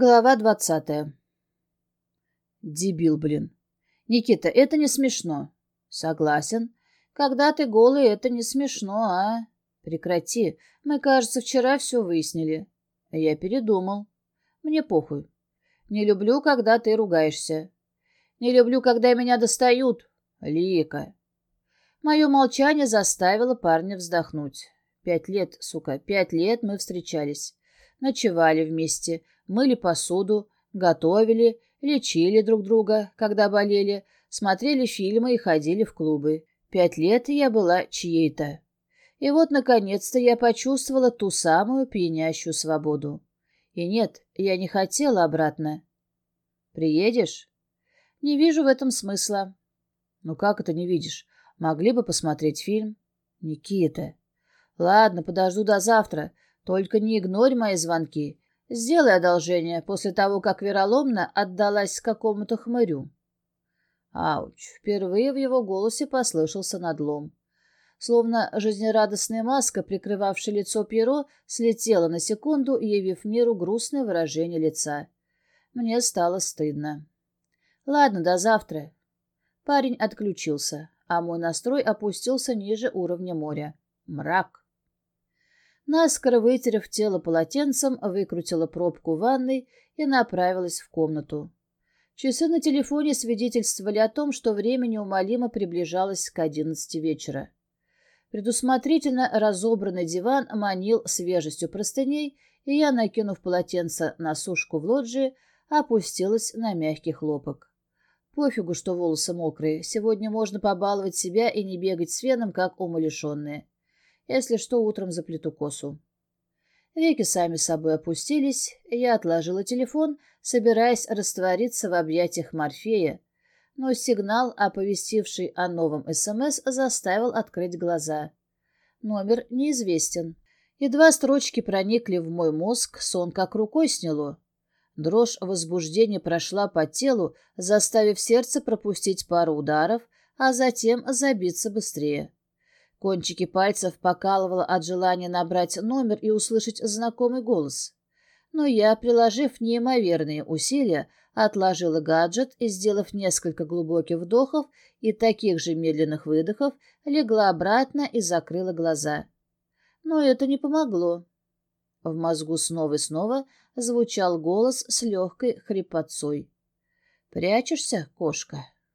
Глава двадцатая. Дебил, блин. Никита, это не смешно. Согласен. Когда ты голый, это не смешно, а? Прекрати. Мы, кажется, вчера все выяснили. Я передумал. Мне похуй. Не люблю, когда ты ругаешься. Не люблю, когда меня достают. Лика. Мое молчание заставило парня вздохнуть. Пять лет, сука, пять лет мы встречались. Ночевали вместе, мыли посуду, готовили, лечили друг друга, когда болели, смотрели фильмы и ходили в клубы. Пять лет я была чьей-то. И вот, наконец-то, я почувствовала ту самую пьянящую свободу. И нет, я не хотела обратно. Приедешь? Не вижу в этом смысла. Ну как это не видишь? Могли бы посмотреть фильм. Никита. Ладно, подожду до завтра. Только не игнорь мои звонки. Сделай одолжение после того, как вероломно отдалась какому-то хмырю. Ауч! Впервые в его голосе послышался надлом. Словно жизнерадостная маска, прикрывавшая лицо Пьеро, слетела на секунду, явив миру грустное выражение лица. Мне стало стыдно. Ладно, до завтра. Парень отключился, а мой настрой опустился ниже уровня моря. Мрак. Наскоро вытерев тело полотенцем, выкрутила пробку в ванной и направилась в комнату. Часы на телефоне свидетельствовали о том, что время неумолимо приближалось к одиннадцати вечера. Предусмотрительно разобранный диван манил свежестью простыней, и я, накинув полотенце на сушку в лоджии, опустилась на мягкий хлопок. Пофигу, что волосы мокрые, сегодня можно побаловать себя и не бегать с феном, как умалишенные. Если что, утром заплету косу. Веки сами собой опустились, я отложила телефон, собираясь раствориться в объятиях Морфея, но сигнал, оповестивший о новом СМС, заставил открыть глаза. Номер неизвестен. Едва строчки проникли в мой мозг, сон как рукой сняло. Дрожь возбуждения прошла по телу, заставив сердце пропустить пару ударов, а затем забиться быстрее. Кончики пальцев покалывало от желания набрать номер и услышать знакомый голос. Но я, приложив неимоверные усилия, отложила гаджет и, сделав несколько глубоких вдохов и таких же медленных выдохов, легла обратно и закрыла глаза. Но это не помогло. В мозгу снова и снова звучал голос с легкой хрипотцой. «Прячешься, кошка?»